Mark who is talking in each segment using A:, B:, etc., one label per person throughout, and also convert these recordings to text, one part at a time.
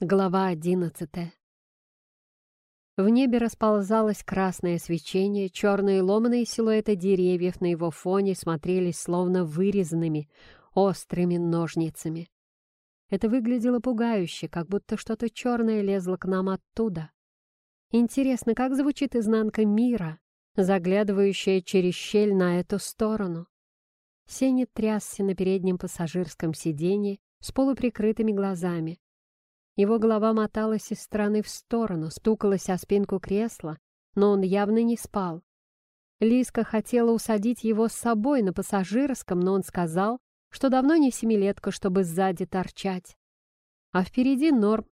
A: Глава одиннадцатая. В небе расползалось красное свечение, черные ломаные силуэты деревьев на его фоне смотрелись словно вырезанными острыми ножницами. Это выглядело пугающе, как будто что-то черное лезло к нам оттуда. Интересно, как звучит изнанка мира, заглядывающая через щель на эту сторону. Сеня трясся на переднем пассажирском сиденье с полуприкрытыми глазами, его голова моталась из стороны в сторону, стукалась о спинку кресла, но он явно не спал. Лиска хотела усадить его с собой на пассажирском, но он сказал, что давно не семилетка, чтобы сзади торчать. А впереди норм.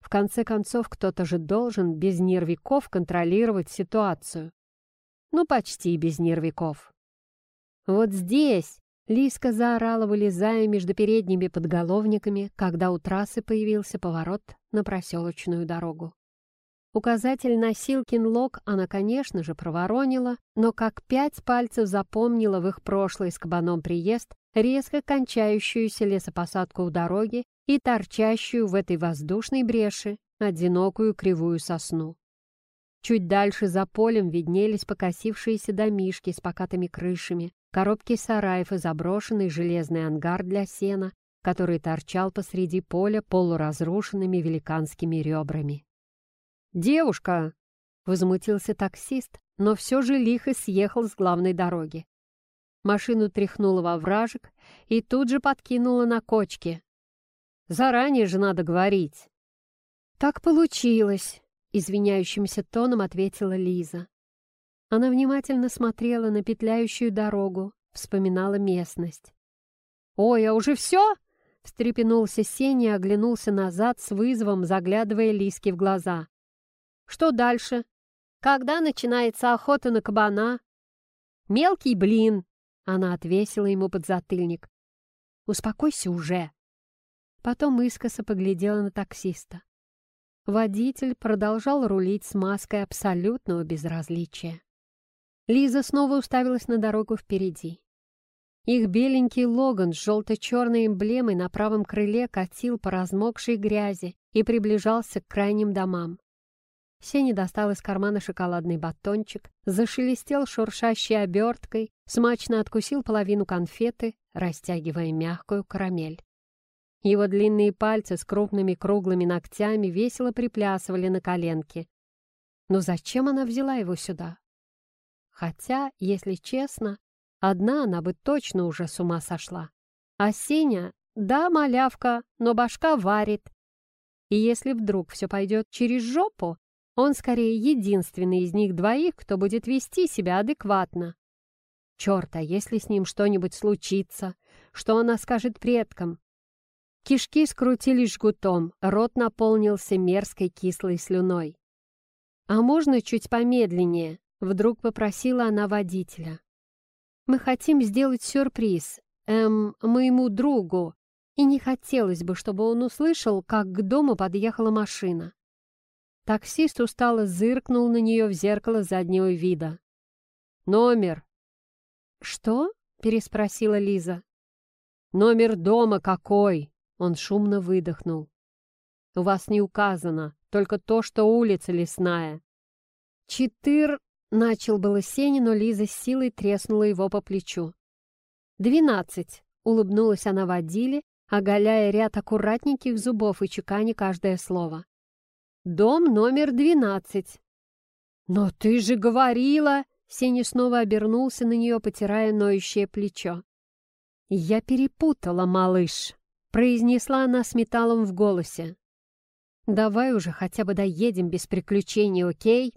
A: В конце концов, кто-то же должен без нервиков контролировать ситуацию. Ну, почти без нервиков. Вот здесь Лиска заорала, вылезая между передними подголовниками, когда у трассы появился поворот на проселочную дорогу. Указатель на Силкин лог она, конечно же, проворонила, но как пять пальцев запомнила в их прошлый с кабаном приезд резко кончающуюся лесопосадку у дороги и торчащую в этой воздушной бреши одинокую кривую сосну. Чуть дальше за полем виднелись покосившиеся домишки с покатыми крышами, коробки сараев и заброшенный железный ангар для сена, который торчал посреди поля полуразрушенными великанскими ребрами. «Девушка!» — возмутился таксист, но все же лихо съехал с главной дороги. Машину тряхнуло во вражек и тут же подкинуло на кочке. «Заранее же надо говорить!» «Так получилось!» Извиняющимся тоном ответила Лиза. Она внимательно смотрела на петляющую дорогу, вспоминала местность. «Ой, а уже все?» — встрепенулся Сеня и оглянулся назад с вызовом, заглядывая Лиске в глаза. «Что дальше? Когда начинается охота на кабана?» «Мелкий блин!» — она отвесила ему подзатыльник. «Успокойся уже!» Потом искоса поглядела на таксиста. Водитель продолжал рулить с маской абсолютного безразличия. Лиза снова уставилась на дорогу впереди. Их беленький Логан с желто-черной эмблемой на правом крыле катил по размокшей грязи и приближался к крайним домам. Сеня достал из кармана шоколадный батончик, зашелестел шуршащей оберткой, смачно откусил половину конфеты, растягивая мягкую карамель. Его длинные пальцы с крупными круглыми ногтями весело приплясывали на коленке. Но зачем она взяла его сюда? Хотя, если честно, одна она бы точно уже с ума сошла. А Сеня, да, малявка, но башка варит. И если вдруг все пойдет через жопу, он скорее единственный из них двоих, кто будет вести себя адекватно. Черт, а если с ним что-нибудь случится? Что она скажет предкам? Кишки скрутились жгутом, рот наполнился мерзкой кислой слюной. «А можно чуть помедленнее?» — вдруг попросила она водителя. «Мы хотим сделать сюрприз, эм, моему другу, и не хотелось бы, чтобы он услышал, как к дому подъехала машина». Таксист устало зыркнул на нее в зеркало заднего вида. «Номер!» «Что?» — переспросила Лиза. «Номер дома какой?» Он шумно выдохнул. «У вас не указано, только то, что улица лесная». «Четыр...» — начал было Сеня, но Лиза с силой треснула его по плечу. «Двенадцать», — улыбнулась она водиле, оголяя ряд аккуратненьких зубов и чеканя каждое слово. «Дом номер двенадцать». «Но ты же говорила!» Сеня снова обернулся на нее, потирая ноющее плечо. «Я перепутала, малыш!» Произнесла она с металлом в голосе. «Давай уже хотя бы доедем без приключений, окей?»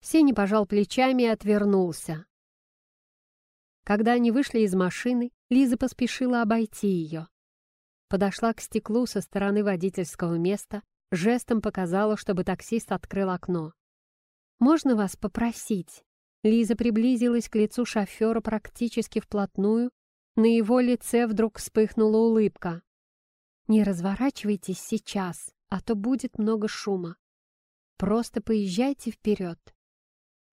A: Сеня пожал плечами и отвернулся. Когда они вышли из машины, Лиза поспешила обойти ее. Подошла к стеклу со стороны водительского места, жестом показала, чтобы таксист открыл окно. «Можно вас попросить?» Лиза приблизилась к лицу шофера практически вплотную на его лице вдруг вспыхнула улыбка. «Не разворачивайтесь сейчас, а то будет много шума. Просто поезжайте вперед.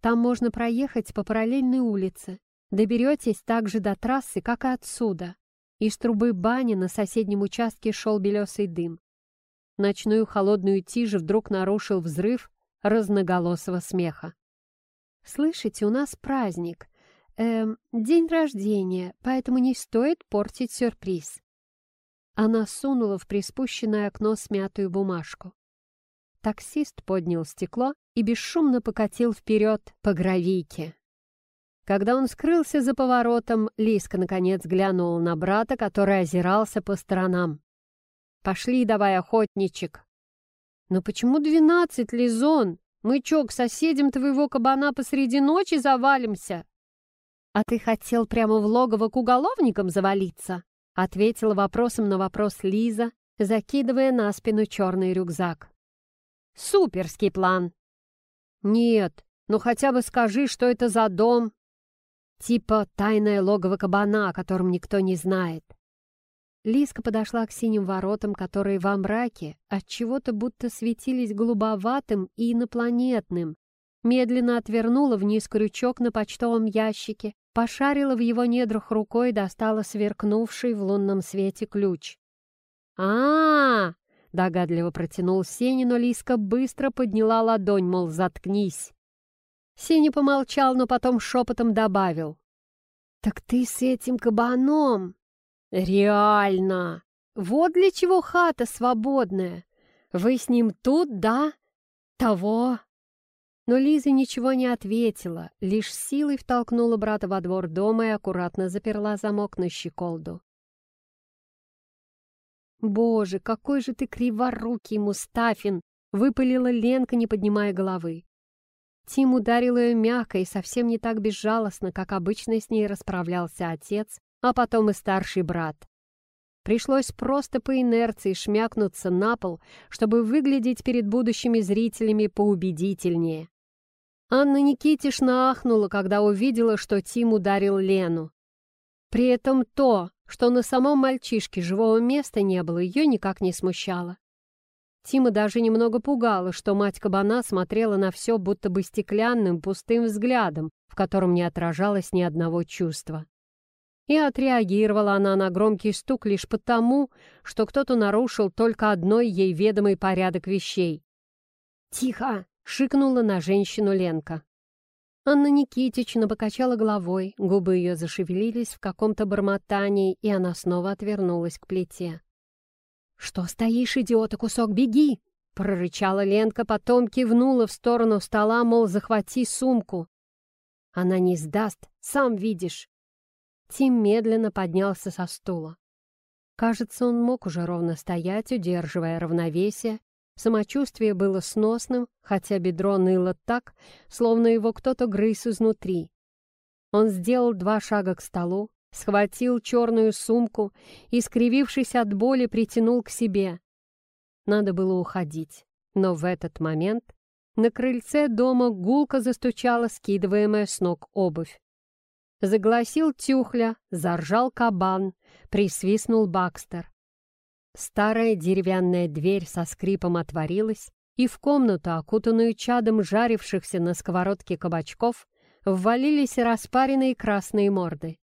A: Там можно проехать по параллельной улице. Доберетесь так же до трассы, как и отсюда. Из трубы бани на соседнем участке шел белесый дым. Ночную холодную тишь вдруг нарушил взрыв разноголосого смеха. «Слышите, у нас праздник. Эм, день рождения, поэтому не стоит портить сюрприз». Она сунула в приспущенное окно смятую бумажку. Таксист поднял стекло и бесшумно покатил вперед по гравийке. Когда он скрылся за поворотом, Лиска наконец глянула на брата, который озирался по сторонам. «Пошли давай, охотничек!» «Но почему двенадцать, Лизон? Мы чё, к соседям твоего кабана посреди ночи завалимся?» «А ты хотел прямо в логово к уголовникам завалиться?» ответила вопросом на вопрос Лиза, закидывая на спину черный рюкзак. «Суперский план!» «Нет, ну хотя бы скажи, что это за дом!» «Типа тайное логово кабана, о котором никто не знает». Лиска подошла к синим воротам, которые во мраке от чего то будто светились голубоватым и инопланетным, медленно отвернула вниз крючок на почтовом ящике, пошарила в его недрах рукой и достала сверкнувший в лунном свете ключ. а, -а, -а догадливо протянул Сеня, но Лиска быстро подняла ладонь, мол, заткнись. Сеня помолчал, но потом шепотом добавил. «Так ты с этим кабаном!» «Реально! Вот для чего хата свободная! Вы с ним тут, да? Того!» Но Лиза ничего не ответила, лишь силой втолкнула брата во двор дома и аккуратно заперла замок на щеколду. «Боже, какой же ты криворукий, Мустафин!» — выпалила Ленка, не поднимая головы. Тим ударил ее мягко и совсем не так безжалостно, как обычно с ней расправлялся отец, а потом и старший брат. Пришлось просто по инерции шмякнуться на пол, чтобы выглядеть перед будущими зрителями поубедительнее. Анна Никитишна ахнула, когда увидела, что Тим ударил Лену. При этом то, что на самом мальчишке живого места не было, ее никак не смущало. Тима даже немного пугало, что мать кабана смотрела на все будто бы стеклянным, пустым взглядом, в котором не отражалось ни одного чувства. И отреагировала она на громкий стук лишь потому, что кто-то нарушил только одной ей ведомый порядок вещей. «Тихо!» Шикнула на женщину Ленка. Анна Никитична покачала головой, губы ее зашевелились в каком-то бормотании, и она снова отвернулась к плите. «Что стоишь, идиота, кусок, беги!» — прорычала Ленка, потом кивнула в сторону стола, мол, захвати сумку. «Она не сдаст, сам видишь!» Тим медленно поднялся со стула. Кажется, он мог уже ровно стоять, удерживая равновесие, Самочувствие было сносным, хотя бедро ныло так, словно его кто-то грыз изнутри. Он сделал два шага к столу, схватил черную сумку и, скривившись от боли, притянул к себе. Надо было уходить, но в этот момент на крыльце дома гулко застучала скидываемая с ног обувь. Загласил тюхля, заржал кабан, присвистнул Бакстер. Старая деревянная дверь со скрипом отворилась, и в комнату, окутанную чадом жарившихся на сковородке кабачков, ввалились распаренные красные морды.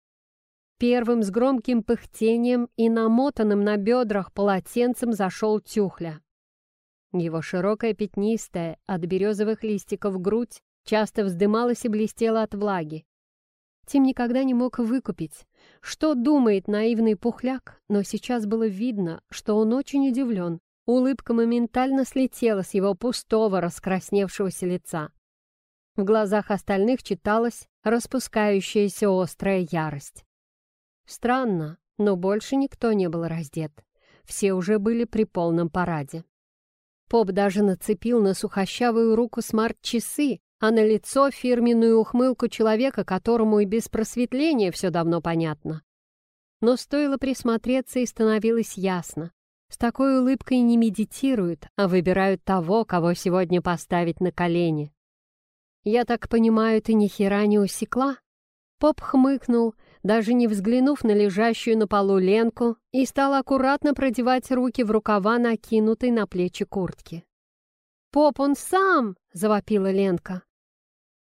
A: Первым с громким пыхтением и намотанным на бедрах полотенцем зашел Тюхля. Его широкая пятнистая от березовых листиков грудь часто вздымалась и блестела от влаги. Тим никогда не мог выкупить, что думает наивный пухляк, но сейчас было видно, что он очень удивлен. Улыбка моментально слетела с его пустого, раскрасневшегося лица. В глазах остальных читалась распускающаяся острая ярость. Странно, но больше никто не был раздет. Все уже были при полном параде. Поп даже нацепил на сухощавую руку смарт-часы, а на лицо фирменную ухмылку человека, которому и без просветления все давно понятно. Но стоило присмотреться, и становилось ясно. С такой улыбкой не медитируют, а выбирают того, кого сегодня поставить на колени. «Я так понимаю, ты ни хера не усекла?» Поп хмыкнул, даже не взглянув на лежащую на полу Ленку, и стал аккуратно продевать руки в рукава накинутой на плечи куртки. «Поп, он сам!» — завопила Ленка.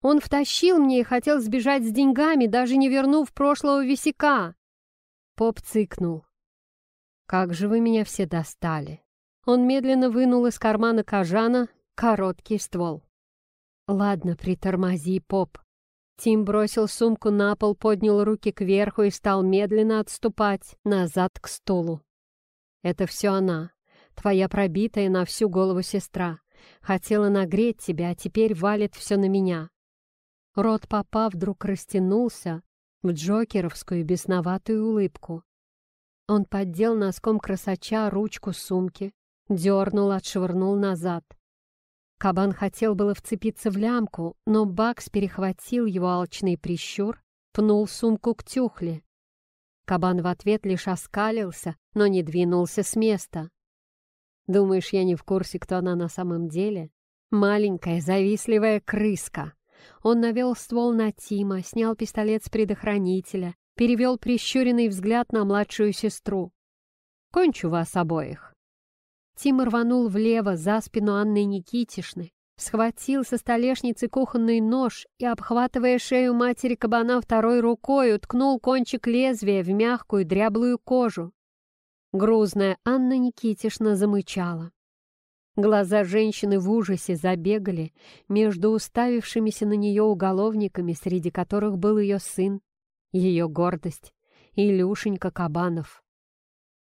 A: «Он втащил мне и хотел сбежать с деньгами, даже не вернув прошлого висяка!» Поп цыкнул. «Как же вы меня все достали!» Он медленно вынул из кармана кожана короткий ствол. «Ладно, притормози, поп». Тим бросил сумку на пол, поднял руки кверху и стал медленно отступать назад к стулу. «Это все она, твоя пробитая на всю голову сестра. Хотела нагреть тебя, а теперь валит все на меня». Рот папа вдруг растянулся в джокеровскую бесноватую улыбку. Он поддел носком красача ручку сумки, дернул, отшвырнул назад. Кабан хотел было вцепиться в лямку, но Бакс перехватил его алчный прищур, пнул сумку к тюхле. Кабан в ответ лишь оскалился, но не двинулся с места. «Думаешь, я не в курсе, кто она на самом деле? Маленькая, завистливая крыска!» Он навел ствол на Тима, снял пистолет с предохранителя, перевел прищуренный взгляд на младшую сестру. «Кончу вас обоих!» Тим рванул влево за спину Анны Никитишны, схватил со столешницы кухонный нож и, обхватывая шею матери кабана второй рукой, уткнул кончик лезвия в мягкую дряблую кожу. Грузная Анна Никитишна замычала. Глаза женщины в ужасе забегали между уставившимися на нее уголовниками, среди которых был ее сын, ее гордость, Илюшенька Кабанов.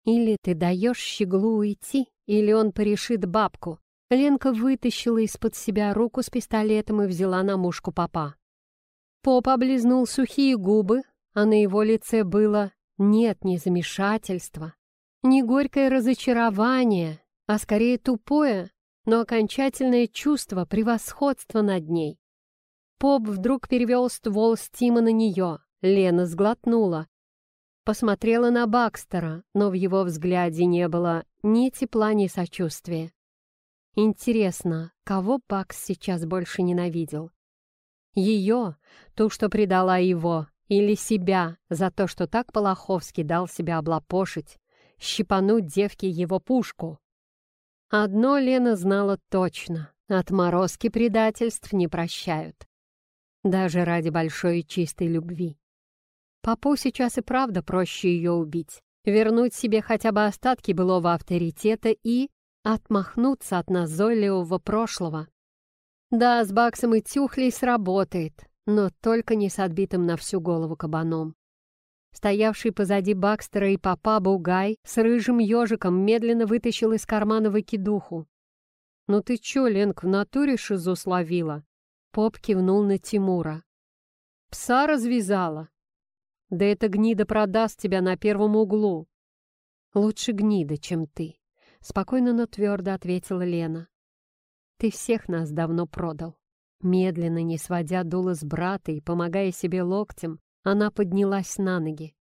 A: «Или ты даешь щеглу уйти, или он порешит бабку. Ленка вытащила из-под себя руку с пистолетом и взяла на мушку папа. Поп облизнул сухие губы, а на его лице было нет ни замешательства, ни горькое разочарование, а скорее тупое, но окончательное чувство превосходства над ней. Поп вдруг перевел ствол Стима на нее. Лена сглотнула, Посмотрела на Бакстера, но в его взгляде не было ни тепла, ни сочувствия. Интересно, кого Бакс сейчас больше ненавидел? Ее, ту, что предала его, или себя за то, что так Полоховский дал себя облапошить, щипануть девке его пушку? Одно Лена знала точно — отморозки предательств не прощают. Даже ради большой и чистой любви. Папу сейчас и правда проще ее убить, вернуть себе хотя бы остатки былого авторитета и отмахнуться от назойливого прошлого. Да, с Баксом и Тюхлей сработает, но только не с отбитым на всю голову кабаном. Стоявший позади Бакстера и папа Бугай с рыжим ежиком медленно вытащил из кармана выкидуху. «Ну ты чё, Ленк, в натуре шизу словила?» Поп кивнул на Тимура. «Пса развязала?» Да эта гнида продаст тебя на первом углу. Лучше гнида, чем ты, спокойно, но твердо ответила Лена. Ты всех нас давно продал. Медленно, не сводя дула с брата и помогая себе локтем, она поднялась на ноги.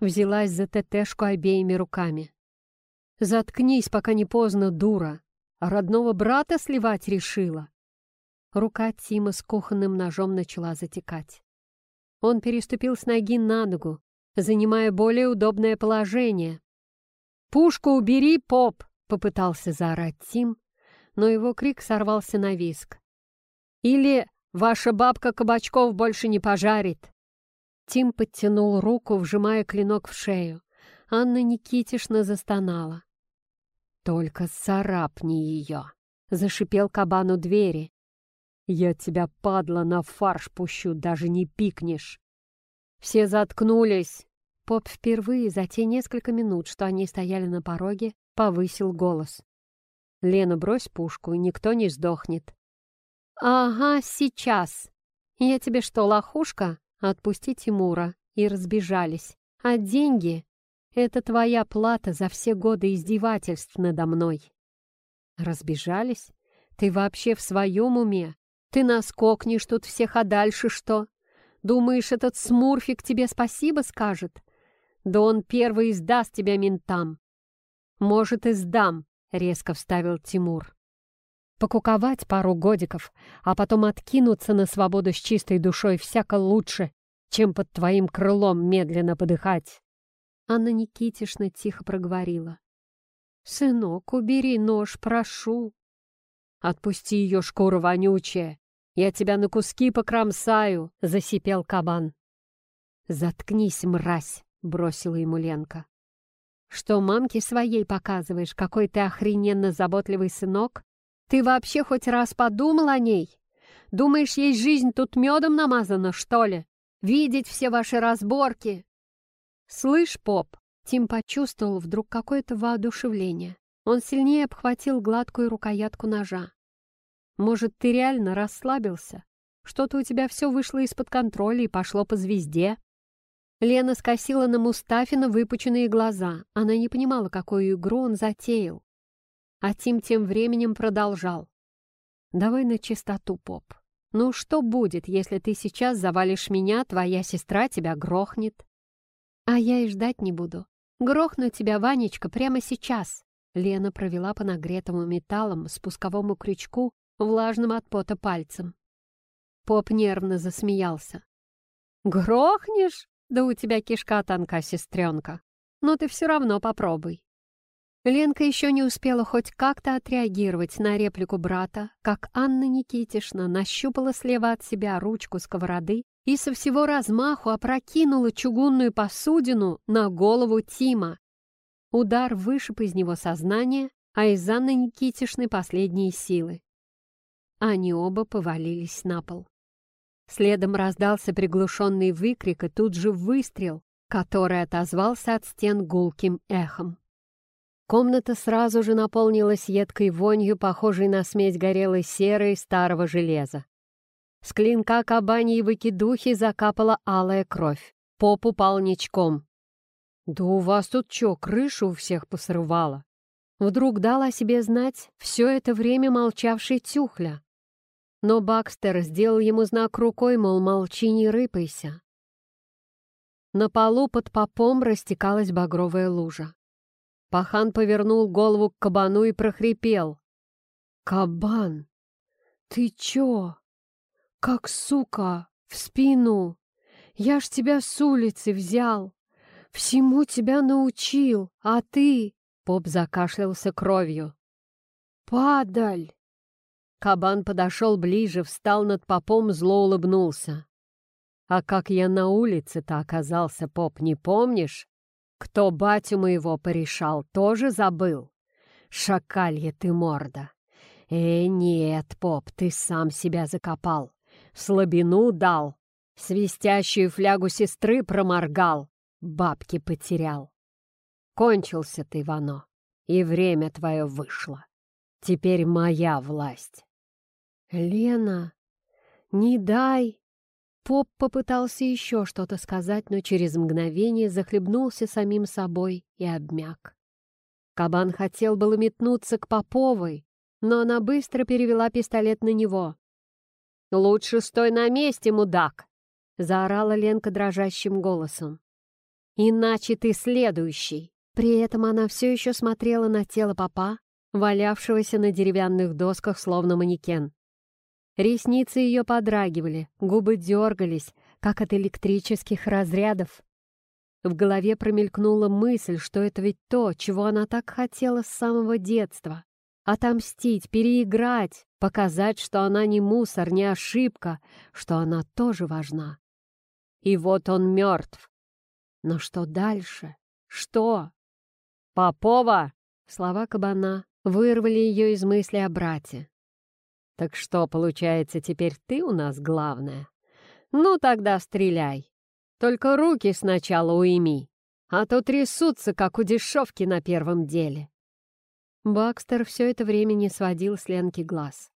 A: Взялась за ТТшку обеими руками. «Заткнись, пока не поздно, дура! Родного брата сливать решила!» Рука Тима с кухонным ножом начала затекать. Он переступил с ноги на ногу, занимая более удобное положение. «Пушку убери, поп!» — попытался заорать Тим, но его крик сорвался на виск. «Или ваша бабка кабачков больше не пожарит!» Тим подтянул руку, вжимая клинок в шею. Анна Никитишна застонала. «Только царапни ее!» — зашипел кабану двери. «Я тебя, падла, на фарш пущу, даже не пикнешь!» Все заткнулись. Поп впервые за те несколько минут, что они стояли на пороге, повысил голос. «Лена, брось пушку, и никто не сдохнет». «Ага, сейчас. Я тебе что, лохушка? Отпусти Тимура». И разбежались. А деньги — это твоя плата за все годы издевательств надо мной. Разбежались? Ты вообще в своем уме? Ты наскокнешь тут всех, а дальше что? Думаешь, этот смурфик тебе спасибо скажет? Да он первый издаст тебя ментам. Может, и сдам, — резко вставил Тимур. Покуковать пару годиков, а потом откинуться на свободу с чистой душой всяко лучше, чем под твоим крылом медленно подыхать. Анна Никитишна тихо проговорила. «Сынок, убери нож, прошу. «Отпусти ее, шкура вонючая! Я тебя на куски покромсаю!» — засипел кабан. «Заткнись, мразь!» — бросила ему Ленка. Что мамке своей показываешь, какой ты охрененно заботливый сынок? Ты вообще хоть раз подумал о ней? Думаешь, ей жизнь тут медом намазана, что ли? Видеть все ваши разборки? Слышь, поп, Тим почувствовал вдруг какое-то воодушевление. Он сильнее обхватил гладкую рукоятку ножа. Может, ты реально расслабился? Что-то у тебя все вышло из-под контроля и пошло по звезде?» Лена скосила на Мустафина выпученные глаза. Она не понимала, какую игру он затеял. А Тим тем временем продолжал. «Давай на чистоту, поп. Ну что будет, если ты сейчас завалишь меня, твоя сестра тебя грохнет?» «А я и ждать не буду. Грохну тебя, Ванечка, прямо сейчас!» Лена провела по нагретому металлом спусковому крючку влажным от пота пальцем. Поп нервно засмеялся. «Грохнешь? Да у тебя кишка тонка, сестренка. Но ты все равно попробуй». Ленка еще не успела хоть как-то отреагировать на реплику брата, как Анна Никитишна нащупала слева от себя ручку сковороды и со всего размаху опрокинула чугунную посудину на голову Тима. Удар вышиб из него сознание, а из Анны Никитишны последние силы. Они оба повалились на пол. Следом раздался приглушенный выкрик и тут же выстрел, который отозвался от стен гулким эхом. Комната сразу же наполнилась едкой вонью, похожей на смесь горелой серы и старого железа. С клинка кабаньей выкидухи закапала алая кровь. Поп упал ничком. «Да у вас тут чё, крышу у всех посрывало?» Вдруг дал о себе знать все это время молчавший Тюхля. Но Бакстер сделал ему знак рукой, мол, молчи, не рыпайся. На полу под попом растекалась багровая лужа. Пахан повернул голову к кабану и прохрипел. «Кабан, ты чё? Как сука, в спину! Я ж тебя с улицы взял, всему тебя научил, а ты...» Поп закашлялся кровью. «Падаль! Кабан подошел ближе, встал над попом, зло улыбнулся. «А как я на улице-то оказался, поп, не помнишь? Кто батю моего порешал, тоже забыл? Шакалья ты морда!» «Э, нет, поп, ты сам себя закопал, слабину дал, свистящую флягу сестры проморгал, бабки потерял. Кончился ты, Вано, и время твое вышло. Теперь моя власть. «Лена, не дай!» Поп попытался еще что-то сказать, но через мгновение захлебнулся самим собой и обмяк. Кабан хотел было метнуться к Поповой, но она быстро перевела пистолет на него. «Лучше стой на месте, мудак!» — заорала Ленка дрожащим голосом. «Иначе ты следующий!» При этом она все еще смотрела на тело папа, валявшегося на деревянных досках, словно манекен. Ресницы ее подрагивали, губы дергались, как от электрических разрядов. В голове промелькнула мысль, что это ведь то, чего она так хотела с самого детства. Отомстить, переиграть, показать, что она не мусор, не ошибка, что она тоже важна. И вот он мертв. Но что дальше? Что? «Попова!» Слова кабана вырвали ее из мысли о брате. «Так что, получается, теперь ты у нас главная? Ну, тогда стреляй. Только руки сначала уйми, а то трясутся, как у дешевки на первом деле». Бакстер все это время не сводил с Ленки глаз.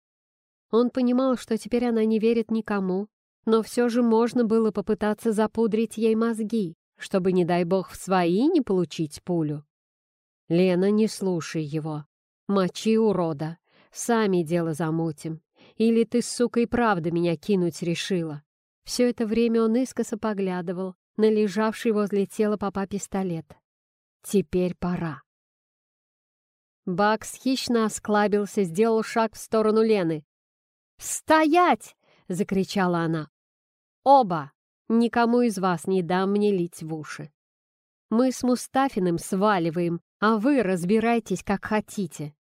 A: Он понимал, что теперь она не верит никому, но все же можно было попытаться запудрить ей мозги, чтобы, не дай бог, в свои не получить пулю. «Лена, не слушай его. Мочи урода. Сами дело замутим. Или ты, сука, и правда меня кинуть решила?» Все это время он искоса поглядывал на лежавший возле тела папа пистолет. «Теперь пора». Бакс хищно осклабился, сделал шаг в сторону Лены. «Стоять!» — закричала она. «Оба! Никому из вас не дам мне лить в уши. Мы с Мустафиным сваливаем, а вы разбирайтесь, как хотите.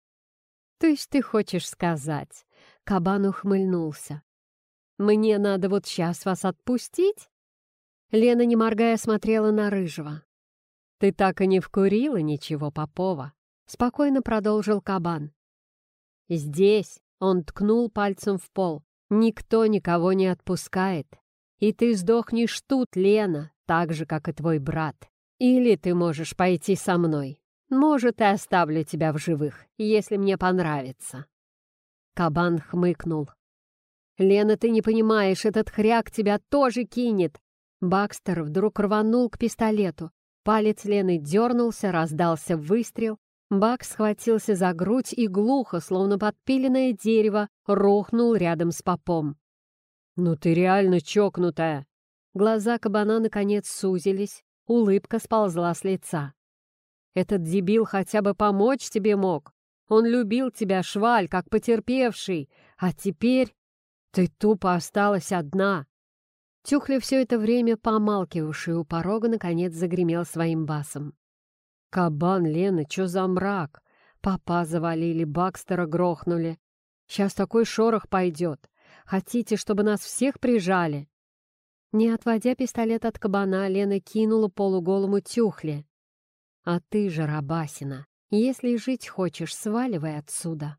A: «То есть ты хочешь сказать?» Кабан ухмыльнулся. «Мне надо вот сейчас вас отпустить?» Лена, не моргая, смотрела на Рыжего. «Ты так и не вкурила ничего, Попова», — спокойно продолжил кабан. «Здесь», — он ткнул пальцем в пол, — «никто никого не отпускает. И ты сдохнешь тут, Лена, так же, как и твой брат. Или ты можешь пойти со мной. Может, и оставлю тебя в живых, если мне понравится». Кабан хмыкнул. «Лена, ты не понимаешь, этот хряк тебя тоже кинет!» Бакстер вдруг рванул к пистолету. Палец Лены дернулся, раздался выстрел. Бак схватился за грудь и глухо, словно подпиленное дерево, рухнул рядом с попом. «Ну ты реально чокнутая!» Глаза кабана наконец сузились, улыбка сползла с лица. «Этот дебил хотя бы помочь тебе мог. Он любил тебя, шваль, как потерпевший, а теперь ты тупо осталась одна. Тюхля все это время, помалкивавший у порога, наконец загремел своим басом. «Кабан, Лена, чё за мрак? Папа завалили, Бакстера грохнули. Сейчас такой шорох пойдет. Хотите, чтобы нас всех прижали?» Не отводя пистолет от кабана, Лена кинула полуголому Тюхле. «А ты же, Рабасина, если жить хочешь, сваливай отсюда!»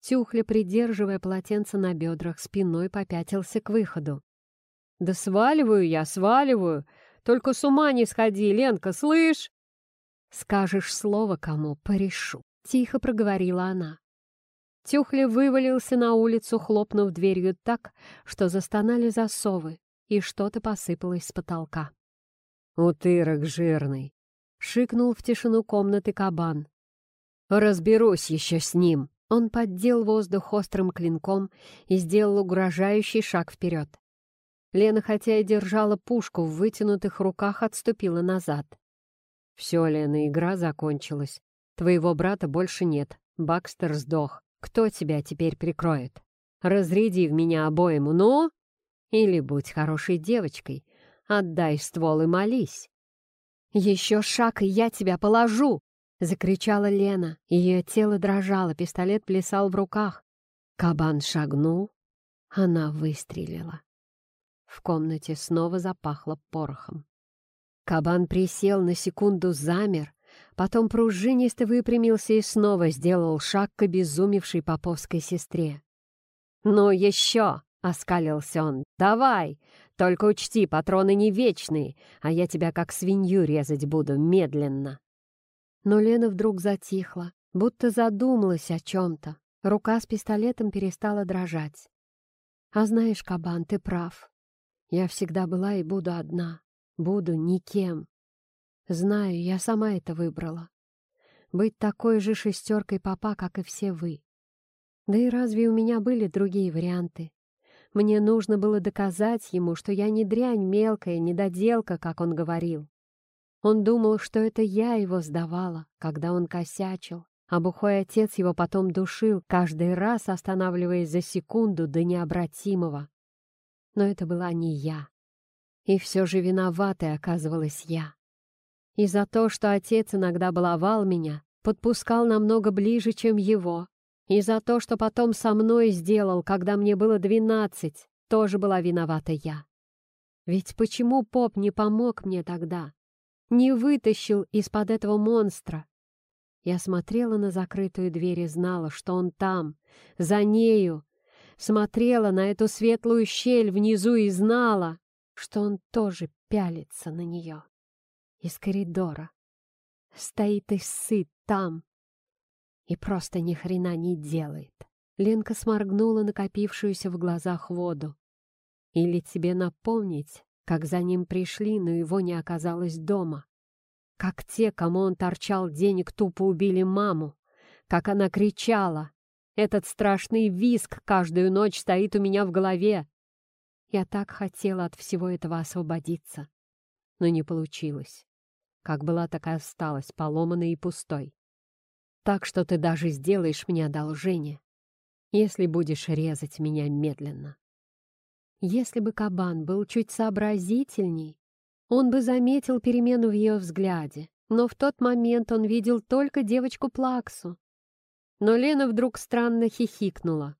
A: Тюхля, придерживая полотенце на бедрах, спиной попятился к выходу. «Да сваливаю я, сваливаю. Только с ума не сходи, Ленка, слышь?» «Скажешь слово кому, порешу», — тихо проговорила она. Тюхли вывалился на улицу, хлопнув дверью так, что застонали засовы, и что-то посыпалось с потолка. «Утырок жирный!» — шикнул в тишину комнаты кабан. «Разберусь еще с ним!» Он поддел воздух острым клинком и сделал угрожающий шаг вперед. Лена, хотя и держала пушку в вытянутых руках, отступила назад. «Все, Лена, игра закончилась. Твоего брата больше нет. Бакстер сдох. Кто тебя теперь прикроет? Разряди в меня обоим, ну? Или будь хорошей девочкой. Отдай ствол и молись». «Еще шаг, и я тебя положу!» — закричала Лена. Ее тело дрожало, пистолет плясал в руках. Кабан шагнул, она выстрелила. В комнате снова запахло порохом. Кабан присел на секунду, замер, потом пружинисто выпрямился и снова сделал шаг к обезумевшей поповской сестре. «Ну еще!» — оскалился он. «Давай! Только учти, патроны не вечные, а я тебя как свинью резать буду медленно!» Но Лена вдруг затихла, будто задумалась о чем-то. Рука с пистолетом перестала дрожать. «А знаешь, Кабан, ты прав. Я всегда была и буду одна. Буду никем. Знаю, я сама это выбрала. Быть такой же шестеркой папа, как и все вы. Да и разве у меня были другие варианты? Мне нужно было доказать ему, что я не дрянь мелкая, недоделка, как он говорил. Он думал, что это я его сдавала, когда он косячил, а бухой отец его потом душил, каждый раз останавливаясь за секунду до необратимого но это была не я. И все же виноватой оказывалась я. И за то, что отец иногда баловал меня, подпускал намного ближе, чем его, и за то, что потом со мной сделал, когда мне было двенадцать, тоже была виновата я. Ведь почему поп не помог мне тогда? Не вытащил из-под этого монстра? Я смотрела на закрытую дверь и знала, что он там, за нею, смотрела на эту светлую щель внизу и знала, что он тоже пялится на нее. Из коридора. Стоит и сыт там. И просто ни хрена не делает. Ленка сморгнула накопившуюся в глазах воду. Или тебе напомнить, как за ним пришли, но его не оказалось дома. Как те, кому он торчал денег, тупо убили маму. Как она кричала, этот страшный виск каждую ночь стоит у меня в голове. Я так хотела от всего этого освободиться, но не получилось. Как была, так и осталась, поломанной и пустой. Так что ты даже сделаешь мне одолжение, если будешь резать меня медленно. Если бы кабан был чуть сообразительней, он бы заметил перемену в ее взгляде, но в тот момент он видел только девочку Плаксу, но Лена вдруг странно хихикнула.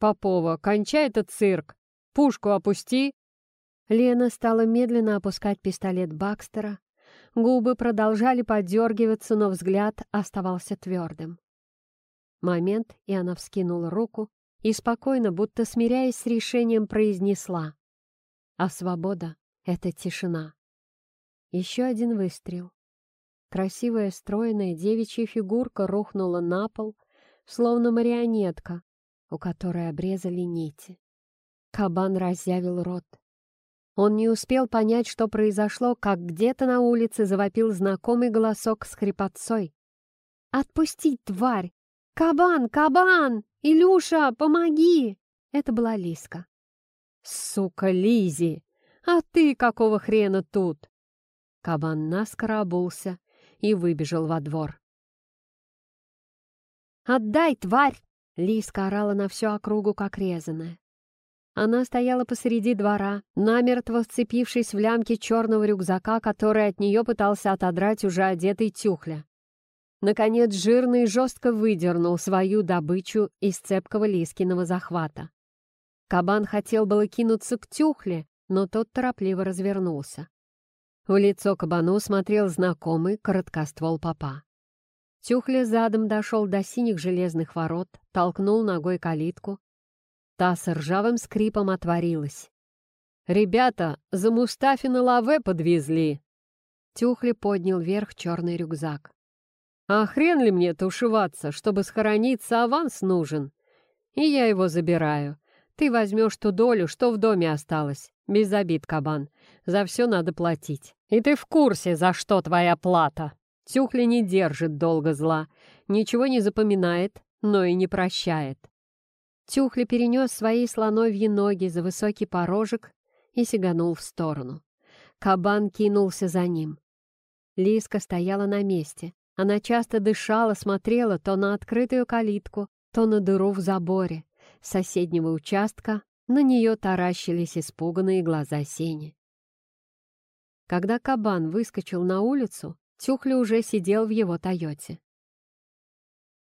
A: «Попова, кончай этот цирк! Пушку опусти!» Лена стала медленно опускать пистолет Бакстера. Губы продолжали подергиваться, но взгляд оставался твердым. Момент, и она вскинула руку и спокойно, будто смиряясь с решением, произнесла. А свобода — это тишина. Еще один выстрел. Красивая стройная девичья фигурка рухнула на пол, словно марионетка, у которой обрезали нити. Кабан разъявил рот. Он не успел понять, что произошло, как где-то на улице завопил знакомый голосок с хрипотцой. «Отпустить, тварь! Кабан, кабан! Илюша, помоги!» Это была Лиска. «Сука, Лизи! А ты какого хрена тут?» Кабан наскоро обулся и выбежал во двор. «Отдай, тварь!» — Лиска орала на всю округу, как резаная. Она стояла посреди двора, намертво вцепившись в лямки черного рюкзака, который от нее пытался отодрать уже одетый тюхля. Наконец, жирный жестко выдернул свою добычу из цепкого Лискиного захвата. Кабан хотел было кинуться к тюхле, но тот торопливо развернулся. В лицо кабану смотрел знакомый короткоствол папа. Тюхля задом дошел до синих железных ворот, толкнул ногой калитку, Та с ржавым скрипом отворилась. «Ребята, за Мустафина лаве подвезли!» Тюхли поднял вверх черный рюкзак. «А хрен ли мне тушеваться, чтобы схорониться, аванс нужен? И я его забираю. Ты возьмешь ту долю, что в доме осталось. Без обид, кабан. За все надо платить. И ты в курсе, за что твоя плата. Тюхли не держит долго зла, ничего не запоминает, но и не прощает. Тюхли перенес свои слоновьи ноги за высокий порожек и сиганул в сторону. Кабан кинулся за ним. Лиска стояла на месте. Она часто дышала, смотрела то на открытую калитку, то на дыру в заборе. С соседнего участка на нее таращились испуганные глаза Сени. Когда кабан выскочил на улицу, Тюхли уже сидел в его «Тойоте».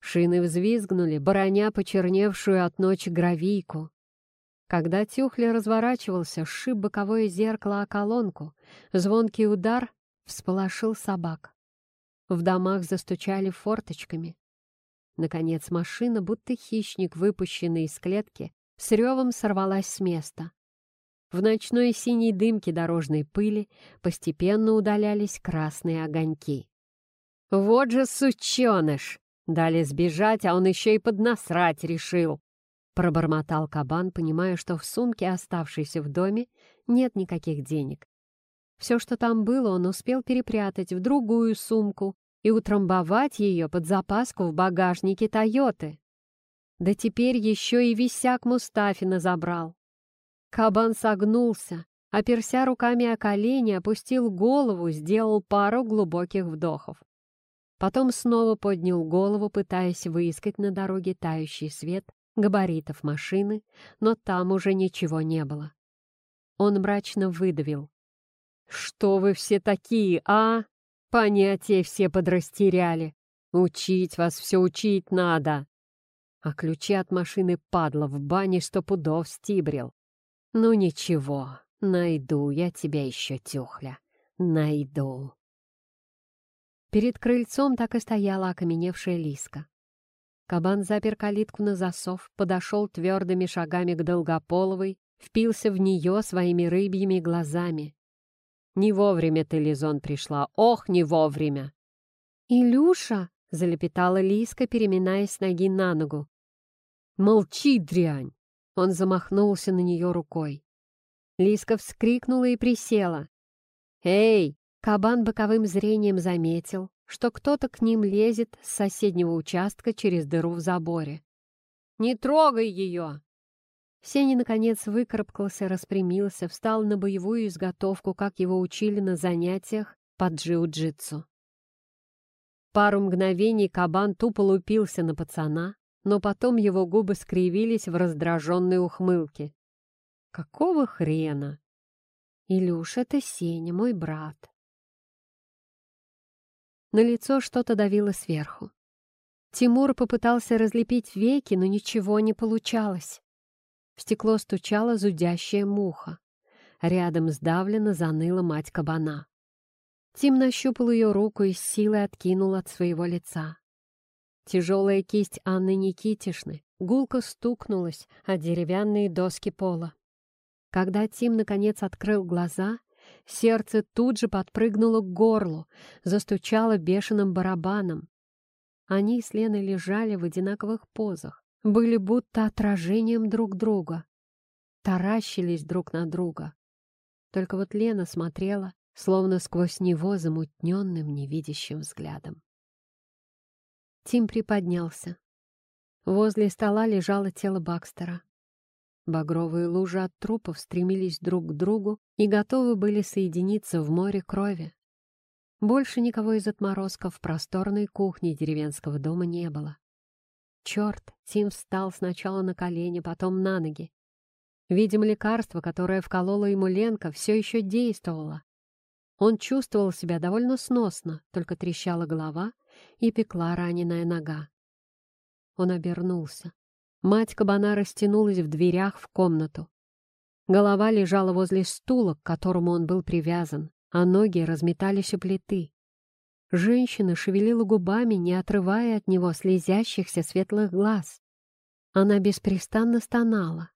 A: Шины взвизгнули, бороня почерневшую от ночи гравийку. Когда Тюхли разворачивался, сшиб боковое зеркало о колонку. Звонкий удар всполошил собак. В домах застучали форточками. Наконец машина, будто хищник, выпущенный из клетки, с ревом сорвалась с места. В ночной синей дымке дорожной пыли постепенно удалялись красные огоньки. «Вот же сученыш!» Дали сбежать, а он еще и поднасрать решил. Пробормотал кабан, понимая, что в сумке, оставшейся в доме, нет никаких денег. Все, что там было, он успел перепрятать в другую сумку и утрамбовать ее под запаску в багажнике «Тойоты». Да теперь еще и висяк Мустафина забрал. Кабан согнулся, оперся руками о колени, опустил голову, сделал пару глубоких вдохов. Потом снова поднял голову, пытаясь выискать на дороге тающий свет габаритов машины, но там уже ничего не было. Он мрачно выдавил. «Что вы все такие, а? Понятия все подрастеряли. Учить вас все учить надо!» А ключи от машины падла в бане сто пудов стибрил. «Ну ничего, найду я тебя еще, Тюхля, найду!» Перед крыльцом так и стояла окаменевшая Лиска. Кабан запер калитку на засов, подошел твердыми шагами к Долгополовой, впился в нее своими рыбьими глазами. «Не вовремя ты, Лизон, пришла! Ох, не вовремя!» «Илюша!» — залепетала Лиска, переминаясь с ноги на ногу. «Молчи, дрянь!» — он замахнулся на нее рукой. Лиска вскрикнула и присела. «Эй, Кабан боковым зрением заметил, что кто-то к ним лезет с соседнего участка через дыру в заборе. «Не трогай ее!» Сеня, наконец, выкарабкался, распрямился, встал на боевую изготовку, как его учили на занятиях по джиу-джитсу. Пару мгновений кабан тупо лупился на пацана, но потом его губы скривились в раздраженной ухмылке. «Какого хрена?» «Илюш, это Сеня, мой брат. На лицо что-то давило сверху. Тимур попытался разлепить веки, но ничего не получалось. В стекло стучала зудящая муха. Рядом сдавленно заныла мать кабана. Тим нащупал ее руку и с силой откинул от своего лица. Тяжелая кисть Анны Никитишны гулко стукнулась о деревянные доски пола. Когда Тим наконец открыл глаза, сердце тут же подпрыгнуло к горлу, застучало бешеным барабаном. Они с Леной лежали в одинаковых позах, были будто отражением друг друга, таращились друг на друга. Только вот Лена смотрела, словно сквозь него замутненным невидящим взглядом. Тим приподнялся. Возле стола лежало тело Бакстера. Багровые лужи от трупов стремились друг к другу и готовы были соединиться в море крови. Больше никого из отморозков в просторной кухне деревенского дома не было. Черт, Тим встал сначала на колени, потом на ноги. Видимо, лекарство, которое вколола ему Ленка, все еще действовало. Он чувствовал себя довольно сносно, только трещала голова и пекла раненая нога. Он обернулся. Мать кабана растянулась в дверях в комнату. Голова лежала возле стула, к которому он был привязан, а ноги разметались у плиты. Женщина шевелила губами, не отрывая от него слезящихся светлых глаз. Она беспрестанно стонала.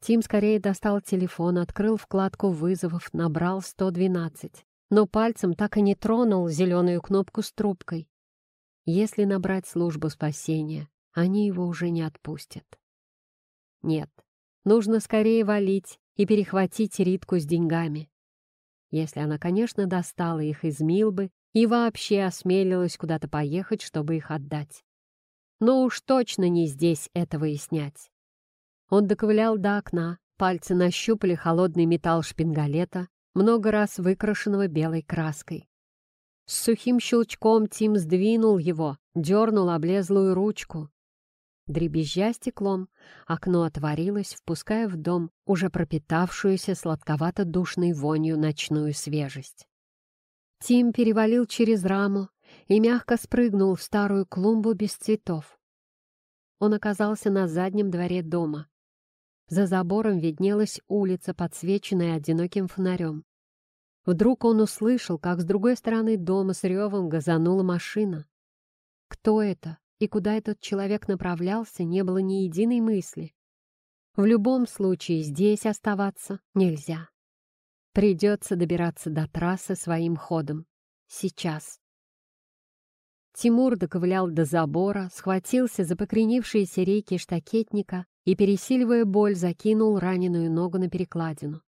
A: Тим скорее достал телефон, открыл вкладку вызовов, набрал 112, но пальцем так и не тронул зеленую кнопку с трубкой. Если набрать службу спасения, они его уже не отпустят. Нет, нужно скорее валить и перехватить Ритку с деньгами. Если она, конечно, достала их из Милбы и вообще осмелилась куда-то поехать, чтобы их отдать. Но уж точно не здесь это выяснять. Он доковылял до окна, пальцы нащупали холодный металл шпингалета, много раз выкрашенного белой краской. С сухим щелчком Тим сдвинул его, дернул облезлую ручку. Дребезжа стеклом, окно отворилось, впуская в дом уже пропитавшуюся сладковато-душной вонью ночную свежесть. Тим перевалил через раму и мягко спрыгнул в старую клумбу без цветов. Он оказался на заднем дворе дома. За забором виднелась улица, подсвеченная одиноким фонарем. Вдруг он услышал, как с другой стороны дома с ревом газанула машина. Кто это и куда этот человек направлялся, не было ни единой мысли. В любом случае здесь оставаться нельзя. Придется добираться до трассы своим ходом. Сейчас. Тимур доковылял до забора, схватился за покренившиеся рейки штакетника и, пересиливая боль, закинул раненую ногу на перекладину.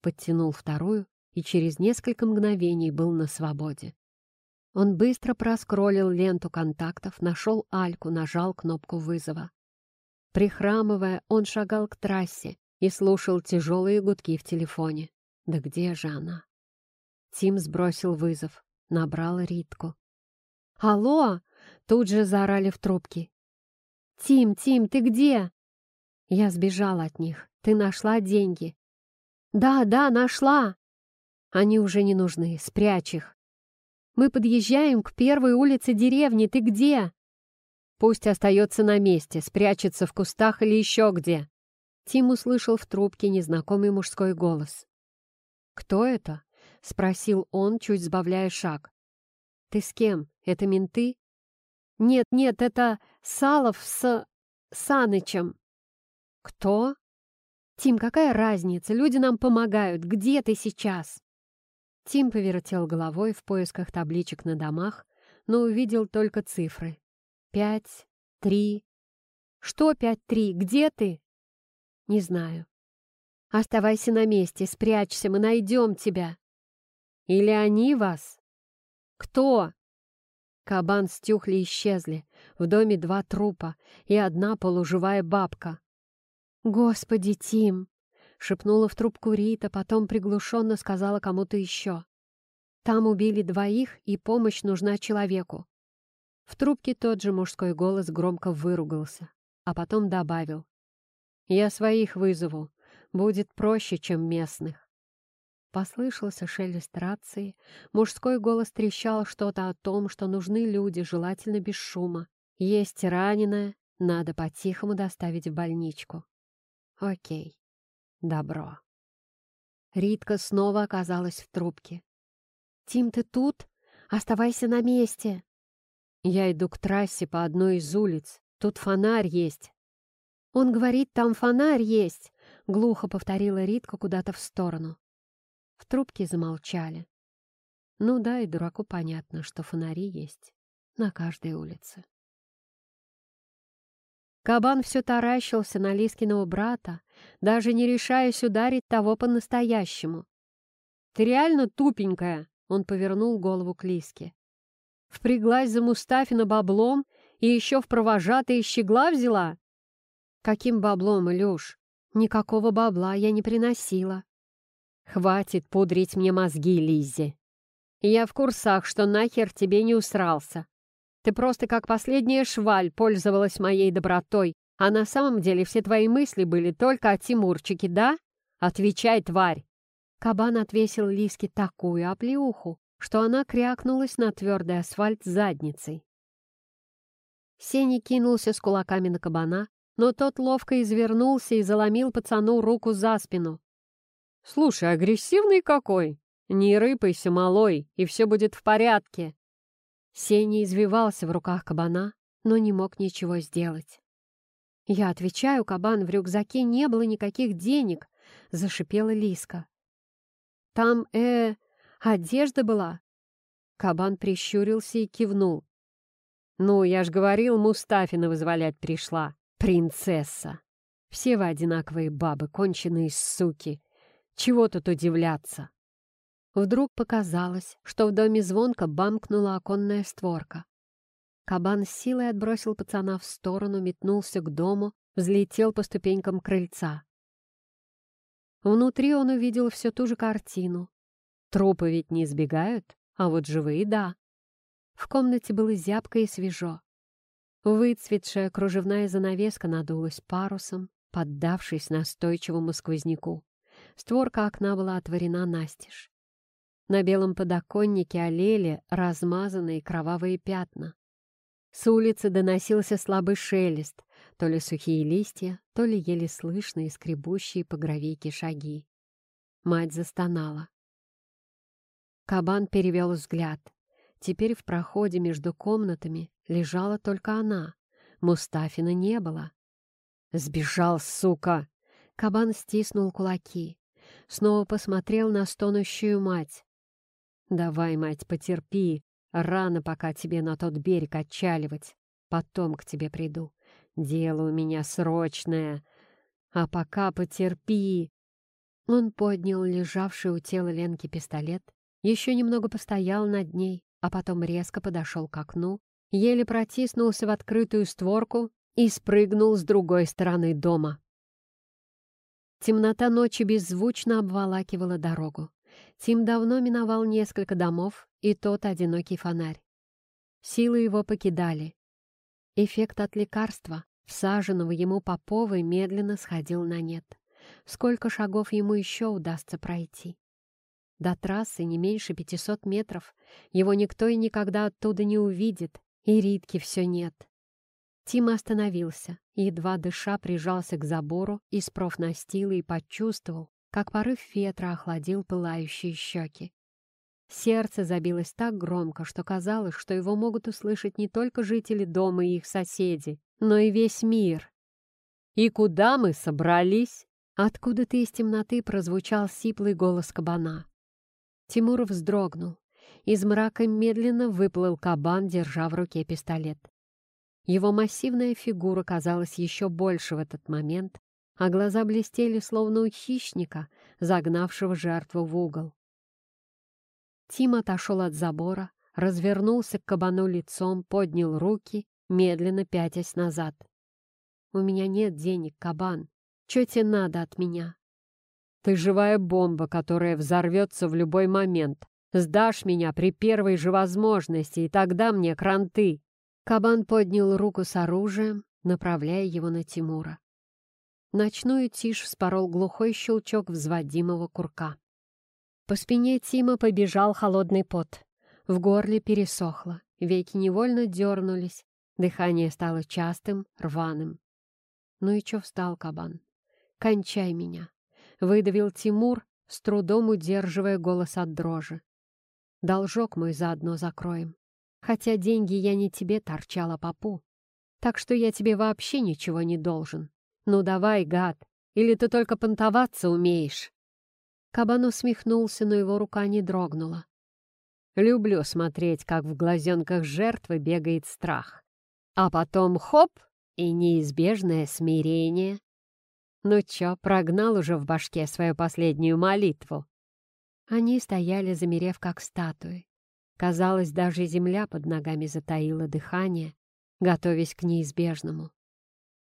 A: Подтянул вторую и через несколько мгновений был на свободе. Он быстро проскроллил ленту контактов, нашел Альку, нажал кнопку вызова. Прихрамывая, он шагал к трассе и слушал тяжелые гудки в телефоне. Да где же она? Тим сбросил вызов, набрал Ритку. «Алло!» — тут же заорали в трубке. «Тим, Тим, ты где?» Я сбежала от них. Ты нашла деньги? «Да, да, нашла!» Они уже не нужны, спрячь их. Мы подъезжаем к первой улице деревни, ты где? Пусть остается на месте, спрячется в кустах или еще где. Тим услышал в трубке незнакомый мужской голос. «Кто это?» — спросил он, чуть сбавляя шаг. «Ты с кем? Это менты?» «Нет, нет, это Салов с... Санычем». «Кто?» «Тим, какая разница? Люди нам помогают. Где ты сейчас?» Тим повертел головой в поисках табличек на домах, но увидел только цифры. Пять, три. Что пять-три? Где ты? Не знаю. Оставайся на месте, спрячься, мы найдем тебя. Или они вас? Кто? Кабан с Тюхли исчезли. В доме два трупа и одна полуживая бабка. Господи, Тим, шепнула в трубку Рита, потом приглушенно сказала кому-то еще. «Там убили двоих, и помощь нужна человеку». В трубке тот же мужской голос громко выругался, а потом добавил. «Я своих вызову. Будет проще, чем местных». Послышался шелест рации, мужской голос трещал что-то о том, что нужны люди, желательно без шума. Есть раненая, надо по-тихому доставить в больничку. Окей. Добро. Ритка снова оказалась в трубке. «Тим, ты тут? Оставайся на месте!» «Я иду к трассе по одной из улиц. Тут фонарь есть». «Он говорит, там фонарь есть!» — глухо повторила Ритка куда-то в сторону. В трубке замолчали. Ну да, и дураку понятно, что фонари есть на каждой улице. Кабан все таращился на Лискиного брата, даже не решаясь ударить того по-настоящему. «Ты реально тупенькая!» — он повернул голову к Лиске. «Впряглась за Мустафина баблом и еще в провожатые щегла взяла?» «Каким баблом, Илюш? Никакого бабла я не приносила». «Хватит пудрить мне мозги, Лиззи. Я в курсах, что нахер тебе не усрался. Ты просто как последняя шваль пользовалась моей добротой, а на самом деле все твои мысли были только о Тимурчике, да? Отвечай, тварь!» Кабан отвесил Лиске такую оплеуху, что она крякнулась на твердый асфальт задницей. Сеня кинулся с кулаками на кабана, но тот ловко извернулся и заломил пацану руку за спину. «Слушай, агрессивный какой! Не рыпайся, малой, и все будет в порядке!» Сеня извивался в руках кабана, но не мог ничего сделать. «Я отвечаю, кабан, в рюкзаке не было никаких денег», — зашипела Лиска. «Там, э, одежда была». Кабан прищурился и кивнул. «Ну, я ж говорил, Мустафина вызволять пришла. Принцесса. Все вы одинаковые бабы, конченые суки. Чего тут удивляться?» Вдруг показалось, что в доме звонко бамкнула оконная створка. Кабан силой отбросил пацана в сторону, метнулся к дому, взлетел по ступенькам крыльца. Внутри он увидел всю ту же картину. Трупы ведь не избегают, а вот живые — да. В комнате было зябко и свежо. Выцветшая кружевная занавеска надулась парусом, поддавшись настойчивому сквозняку. Створка окна была отворена настежь. На белом подоконнике олели размазанные кровавые пятна. С улицы доносился слабый шелест, то ли сухие листья, то ли еле слышные скребущие по гравейке шаги. Мать застонала. Кабан перевел взгляд. Теперь в проходе между комнатами лежала только она. Мустафина не было. «Сбежал, сука!» Кабан стиснул кулаки. Снова посмотрел на стонущую мать. «Давай, мать, потерпи. Рано пока тебе на тот берег отчаливать. Потом к тебе приду. Дело у меня срочное. А пока потерпи». Он поднял лежавший у тела Ленки пистолет, еще немного постоял над ней, а потом резко подошел к окну, еле протиснулся в открытую створку и спрыгнул с другой стороны дома. Темнота ночи беззвучно обволакивала дорогу. Тим давно миновал несколько домов и тот одинокий фонарь. Силы его покидали. Эффект от лекарства, всаженного ему Поповой, медленно сходил на нет. Сколько шагов ему еще удастся пройти? До трассы не меньше пятисот метров. Его никто и никогда оттуда не увидит, и Ритки все нет. Тим остановился, едва дыша прижался к забору из профнастила и почувствовал, как порыв ветра охладил пылающие щеки. Сердце забилось так громко, что казалось, что его могут услышать не только жители дома и их соседи, но и весь мир. «И куда мы собрались?» Откуда-то из темноты прозвучал сиплый голос кабана. Тимур вздрогнул. Из мрака медленно выплыл кабан, держа в руке пистолет. Его массивная фигура казалась еще больше в этот момент, а глаза блестели, словно у хищника, загнавшего жертву в угол. Тим отошел от забора, развернулся к кабану лицом, поднял руки, медленно пятясь назад. «У меня нет денег, кабан. Че тебе надо от меня?» «Ты живая бомба, которая взорвется в любой момент. Сдашь меня при первой же возможности, и тогда мне кранты!» Кабан поднял руку с оружием, направляя его на Тимура. Ночную тишь вспорол глухой щелчок взводимого курка. По спине Тима побежал холодный пот. В горле пересохло, веки невольно дернулись, дыхание стало частым, рваным. «Ну и чё встал, кабан? Кончай меня!» — выдавил Тимур, с трудом удерживая голос от дрожи. Должок мой заодно закроем. Хотя деньги я не тебе торчала попу. Так что я тебе вообще ничего не должен. Ну давай, гад, или ты только понтоваться умеешь?» Кабан усмехнулся, но его рука не дрогнула. «Люблю смотреть, как в глазенках жертвы бегает страх. А потом хоп, и неизбежное смирение. Ну чё, прогнал уже в башке свою последнюю молитву?» Они стояли, замерев как статуи. Казалось, даже земля под ногами затаила дыхание, готовясь к неизбежному.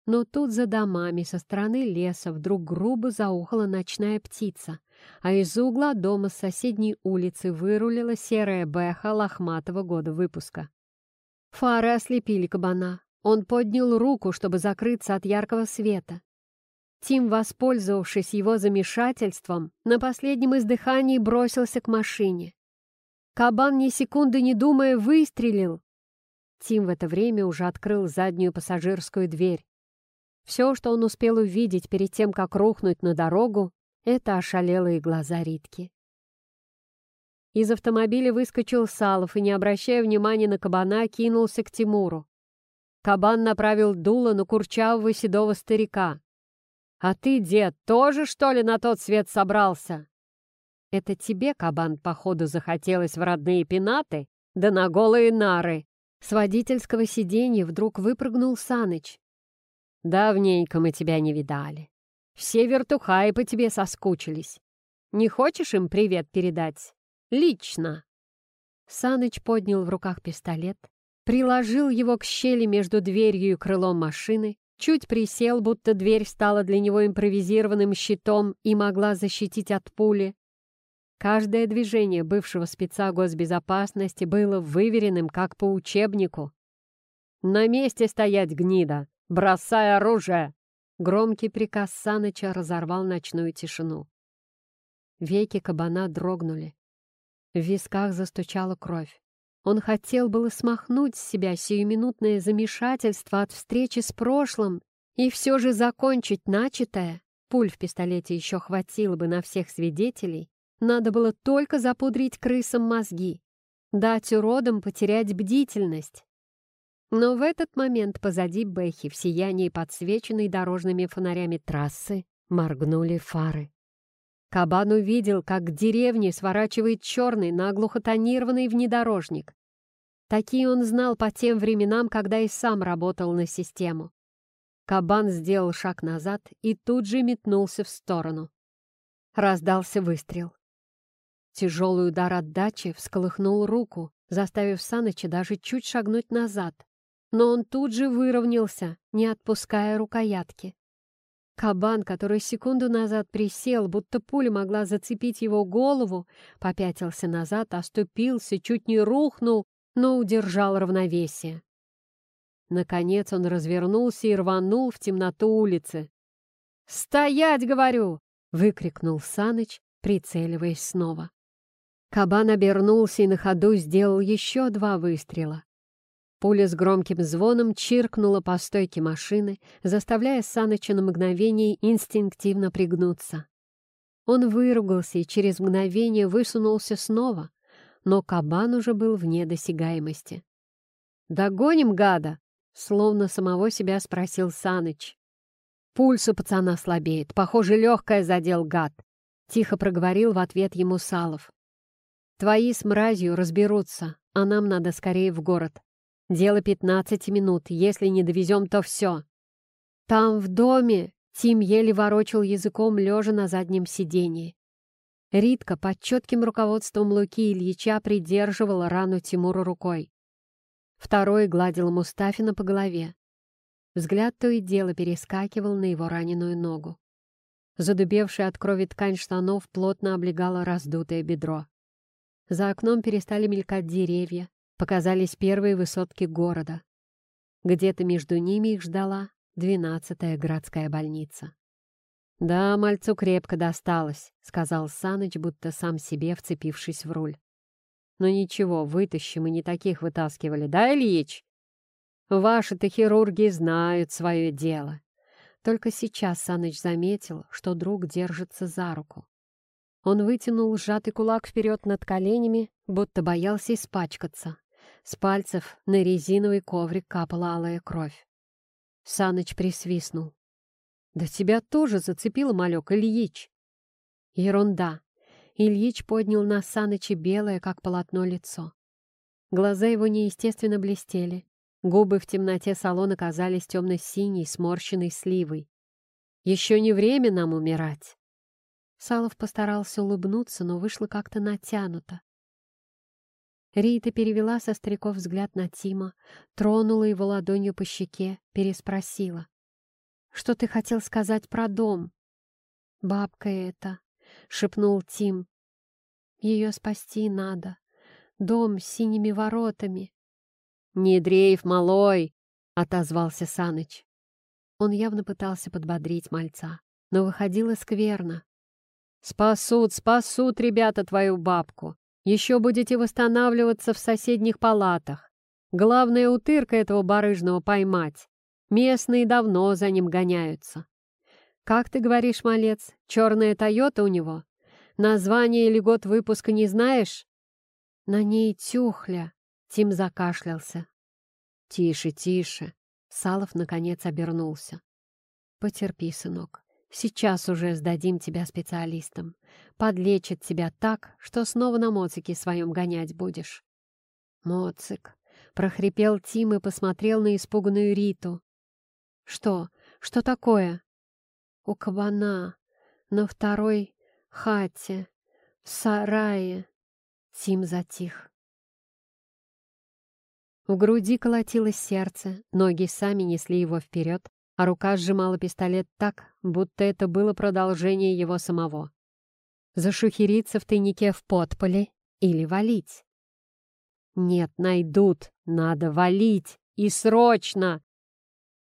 A: Но тут за домами со стороны леса вдруг грубо заухала ночная птица, а из-за угла дома с соседней улицы вырулила серая бэха лохматого года выпуска. Фары ослепили кабана. Он поднял руку, чтобы закрыться от яркого света. Тим, воспользовавшись его замешательством, на последнем издыхании бросился к машине. Кабан ни секунды не думая выстрелил. Тим в это время уже открыл заднюю пассажирскую дверь. Все, что он успел увидеть перед тем, как рухнуть на дорогу, это ошалелые глаза Ритки. Из автомобиля выскочил Салов и, не обращая внимания на кабана, кинулся к Тимуру. Кабан направил дуло на курчавого седого старика. «А ты, дед, тоже, что ли, на тот свет собрался?» «Это тебе, кабан, походу, захотелось в родные пенаты, да на голые нары!» С водительского сиденья вдруг выпрыгнул Саныч. «Давненько мы тебя не видали. Все вертухаи по тебе соскучились. Не хочешь им привет передать? Лично!» Саныч поднял в руках пистолет, приложил его к щели между дверью и крылом машины, чуть присел, будто дверь стала для него импровизированным щитом и могла защитить от пули. Каждое движение бывшего спеца госбезопасности было выверенным, как по учебнику. «На месте стоять, гнида! Бросай оружие!» Громкий приказ Саныча разорвал ночную тишину. Веки кабана дрогнули. В висках застучала кровь. Он хотел было смахнуть с себя сиюминутное замешательство от встречи с прошлым и все же закончить начатое. Пуль в пистолете еще хватило бы на всех свидетелей. Надо было только запудрить крысам мозги, дать уродам потерять бдительность. Но в этот момент позади Бэхи в сиянии подсвеченной дорожными фонарями трассы моргнули фары. Кабан увидел, как к деревне сворачивает черный, наглухо тонированный внедорожник. Такие он знал по тем временам, когда и сам работал на систему. Кабан сделал шаг назад и тут же метнулся в сторону. Раздался выстрел. Тяжелый удар отдачи всколыхнул руку, заставив Саныча даже чуть шагнуть назад. Но он тут же выровнялся, не отпуская рукоятки. Кабан, который секунду назад присел, будто пуля могла зацепить его голову, попятился назад, оступился, чуть не рухнул, но удержал равновесие. Наконец он развернулся и рванул в темноту улицы. «Стоять, говорю!» — выкрикнул Саныч, прицеливаясь снова. Кабан обернулся и на ходу сделал еще два выстрела. Пуля с громким звоном чиркнула по стойке машины, заставляя Саныча на мгновение инстинктивно пригнуться. Он выругался и через мгновение высунулся снова, но кабан уже был вне досягаемости. «Догоним, гада!» — словно самого себя спросил Саныч. «Пульс у пацана слабеет, похоже, легкое задел гад», — тихо проговорил в ответ ему Салов. «Твои с мразью разберутся, а нам надо скорее в город. Дело пятнадцати минут. Если не довезем, то все. Там, в доме, Тим еле ворочал языком, лежа на заднем сиденье. Ритка под четким руководством Луки Ильича придерживала рану Тимуру рукой. Второй гладил Мустафина по голове. Взгляд то и дело перескакивал на его раненую ногу. Задубевшая от крови ткань штанов плотно облегала раздутое бедро. За окном перестали мелькать деревья, показались первые высотки города. Где-то между ними их ждала двенадцатая городская больница. «Да, мальцу крепко досталось», — сказал Саныч, будто сам себе вцепившись в руль. «Но ничего, вытащим, и не таких вытаскивали, да, Ильич? Ваши-то хирурги знают свое дело». Только сейчас Саныч заметил, что друг держится за руку. Он вытянул сжатый кулак вперед над коленями, будто боялся испачкаться. С пальцев на резиновый коврик капала алая кровь. Саныч присвистнул. «Да тебя тоже зацепило, малек, Ильич!» «Ерунда!» Ильич поднял на Саныча белое, как полотно, лицо. Глаза его неестественно блестели. Губы в темноте салона казались темно-синей, сморщенной сливой. «Еще не время нам умирать!» Салов постарался улыбнуться, но вышло как-то натянуто. Рита перевела со стариков взгляд на Тима, тронула его ладонью по щеке, переспросила. «Что ты хотел сказать про дом?» «Бабка это», — шепнул Тим. «Ее спасти надо. Дом с синими воротами». «Не дрейф, малой!» — отозвался Саныч. Он явно пытался подбодрить мальца, но выходило скверно. «Спасут, спасут, ребята, твою бабку. Еще будете восстанавливаться в соседних палатах. Главное, утырка этого барыжного поймать. Местные давно за ним гоняются. Как ты говоришь, малец, черная Тойота у него? Название или год выпуска не знаешь?» «На ней тюхля», — Тим закашлялся. «Тише, тише», — Салов наконец обернулся. «Потерпи, сынок. Сейчас уже сдадим тебя специалистам. Подлечат тебя так, что снова на моцике своем гонять будешь. Моцик. Прохрипел Тим и посмотрел на испуганную Риту. Что? Что такое? У кабана. На второй хате. В сарае. Тим затих. В груди колотилось сердце, ноги сами несли его вперед, а рука сжимала пистолет так, будто это было продолжение его самого. Зашухериться в тайнике в подполе или валить? Нет, найдут, надо валить, и срочно!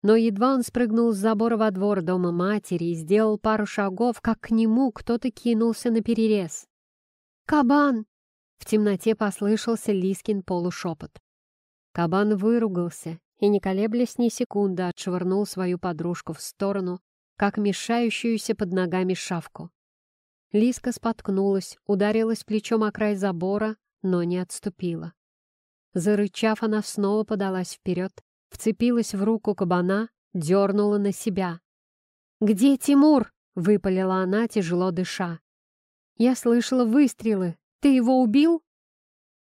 A: Но едва он спрыгнул с забора во двор дома матери и сделал пару шагов, как к нему кто-то кинулся на перерез. «Кабан!» В темноте послышался Лискин полушепот. Кабан выругался и, не колеблясь ни секунды, отшвырнул свою подружку в сторону, как мешающуюся под ногами шавку. Лиска споткнулась, ударилась плечом о край забора, но не отступила. Зарычав, она снова подалась вперед, вцепилась в руку кабана, дернула на себя. «Где Тимур?» — выпалила она, тяжело дыша. «Я слышала выстрелы. Ты его убил?»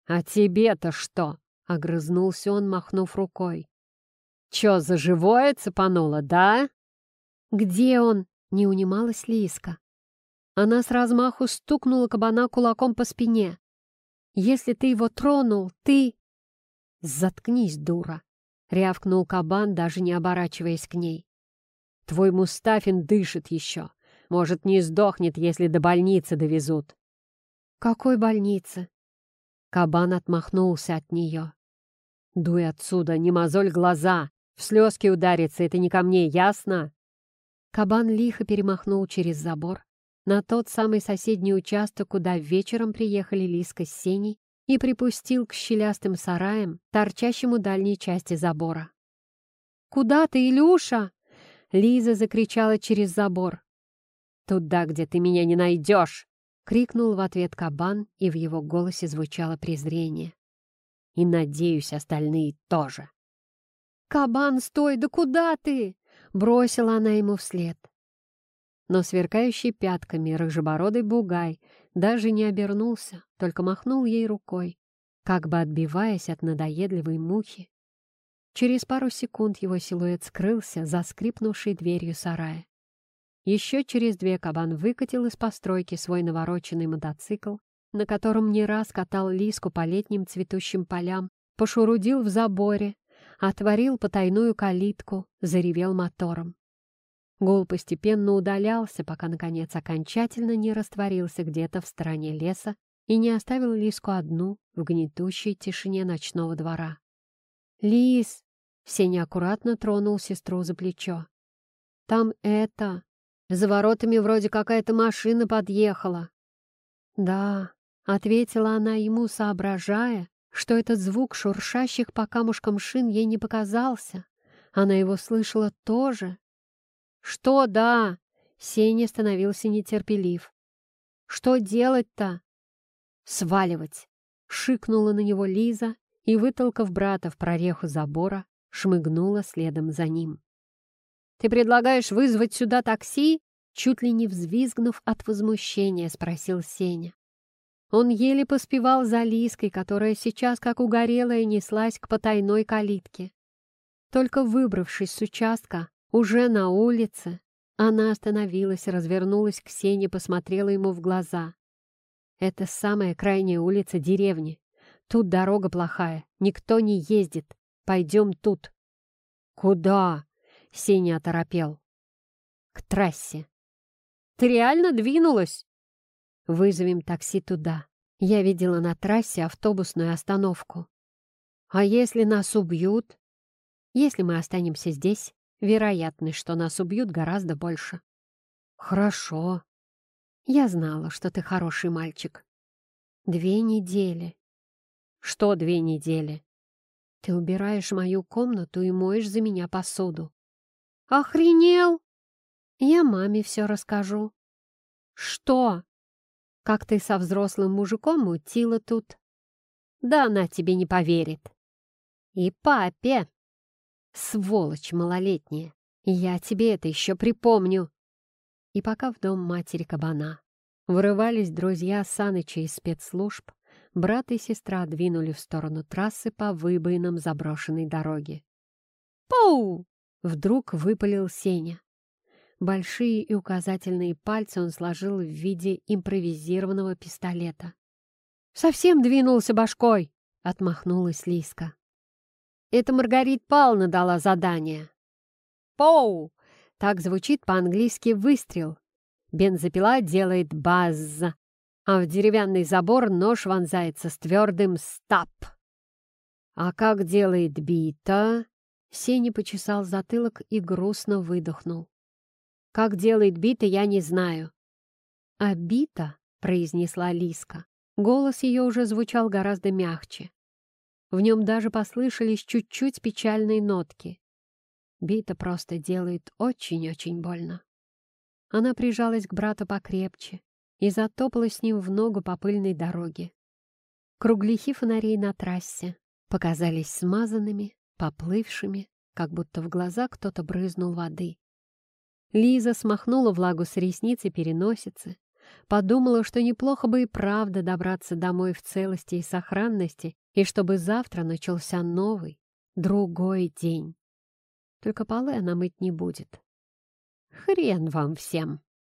A: «А тебе-то что?» — огрызнулся он, махнув рукой. «Чё, за живое цепануло, да?» «Где он?» — не унималась Лиска. Она с размаху стукнула кабана кулаком по спине. «Если ты его тронул, ты...» «Заткнись, дура!» — рявкнул кабан, даже не оборачиваясь к ней. «Твой Мустафин дышит еще. Может, не сдохнет, если до больницы довезут». «Какой больницы?» Кабан отмахнулся от нее. «Дуй отсюда, не мозоль глаза! В слезки удариться — это не ко мне, ясно?» Кабан лихо перемахнул через забор на тот самый соседний участок, куда вечером приехали Лиска с Сеней, и припустил к щелястым сараям, торчащим у дальней части забора. «Куда ты, Илюша?» Лиза закричала через забор. «Туда, где ты меня не найдешь!» — крикнул в ответ кабан, и в его голосе звучало презрение. «И, надеюсь, остальные тоже». «Кабан, стой! Да куда ты?» — бросила она ему вслед. Но сверкающий пятками рыжебородый бугай даже не обернулся, только махнул ей рукой, как бы отбиваясь от надоедливой мухи. Через пару секунд его силуэт скрылся за скрипнувшей дверью сарая. Еще через две кабан выкатил из постройки свой навороченный мотоцикл, на котором не раз катал лиску по летним цветущим полям, пошурудил в заборе, отворил потайную калитку, заревел мотором. Гул постепенно удалялся, пока, наконец, окончательно не растворился где-то в стороне леса и не оставил Лиску одну в гнетущей тишине ночного двора. «Лис!» — Сеня аккуратно тронул сестру за плечо. «Там это... За воротами вроде какая-то машина подъехала». «Да», — ответила она ему, соображая, что этот звук шуршащих по камушкам шин ей не показался. Она его слышала тоже. «Что да?» — Сеня становился нетерпелив. Что делать-то?» «Сваливать!» — шикнула на него Лиза и, вытолкав брата в прореху забора, шмыгнула следом за ним. «Ты предлагаешь вызвать сюда такси?» Чуть ли не взвизгнув от возмущения, спросил Сеня. Он еле поспевал за Лиской, которая сейчас, как угорелая, неслась к потайной калитке. Только выбравшись с участка, уже на улице, она остановилась, развернулась к Сене, посмотрела ему в глаза. «Это самая крайняя улица деревни. Тут дорога плохая, никто не ездит. Пойдем тут». «Куда?» — Сеня оторопел. «К трассе». «Ты реально двинулась?» «Вызовем такси туда. Я видела на трассе автобусную остановку. А если нас убьют?» Если мы останемся здесь, вероятность, что нас убьют, гораздо больше. Хорошо. Я знала, что ты хороший мальчик. Две недели. Что две недели? Ты убираешь мою комнату и моешь за меня посуду. Охренел! Я маме все расскажу. Что? Как ты со взрослым мужиком мутила тут? Да она тебе не поверит. И папе. Сволочь малолетняя! Я тебе это еще припомню!» И пока в дом матери кабана вырывались друзья Саныча из спецслужб, брат и сестра двинули в сторону трассы по выбоинам заброшенной дороги. «Пау!» — вдруг выпалил Сеня. Большие и указательные пальцы он сложил в виде импровизированного пистолета. «Совсем двинулся башкой!» — отмахнулась Лиска. Это Маргарит Павловна дала задание. «Поу!» — так звучит по-английски «выстрел». Бензопила делает «базз», а в деревянный забор нож вонзается с твердым «стап». «А как делает бита?» Сеня почесал затылок и грустно выдохнул. «Как делает бита, я не знаю». «А бита?» — произнесла Лиска. Голос ее уже звучал гораздо мягче. В нем даже послышались чуть-чуть печальные нотки. Бита просто делает очень-очень больно. Она прижалась к брату покрепче и затопала с ним в ногу по пыльной дороге. Кругляхи фонарей на трассе показались смазанными, поплывшими, как будто в глаза кто-то брызнул воды. Лиза смахнула влагу с ресниц и переносицы, подумала, что неплохо бы и правда добраться домой в целости и сохранности и чтобы завтра начался новый, другой день. Только полы она мыть не будет. Хрен вам всем!